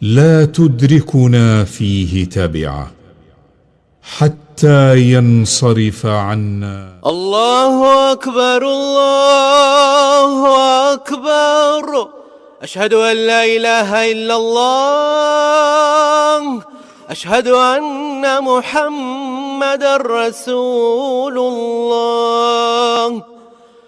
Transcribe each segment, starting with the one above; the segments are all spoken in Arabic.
لا تدركنا فيه تبعه حتى ينصرف عنا. الله أكبر الله أكبر. أشهد أن لا إله إلا الله. أشهد أن محمد رسول الله.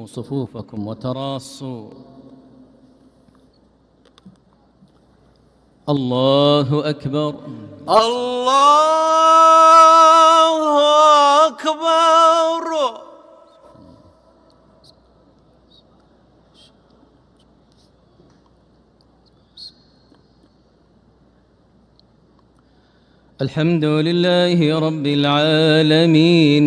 أقيموا صفوفكم وتراصوا. الله أكبر. الله أكبر. الحمد لله رب العالمين.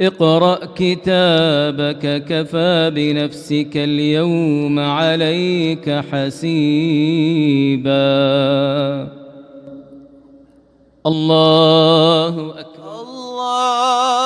اقرأ كتابك كفى بنفسك اليوم عليك حسيبا. الله أكبر. الله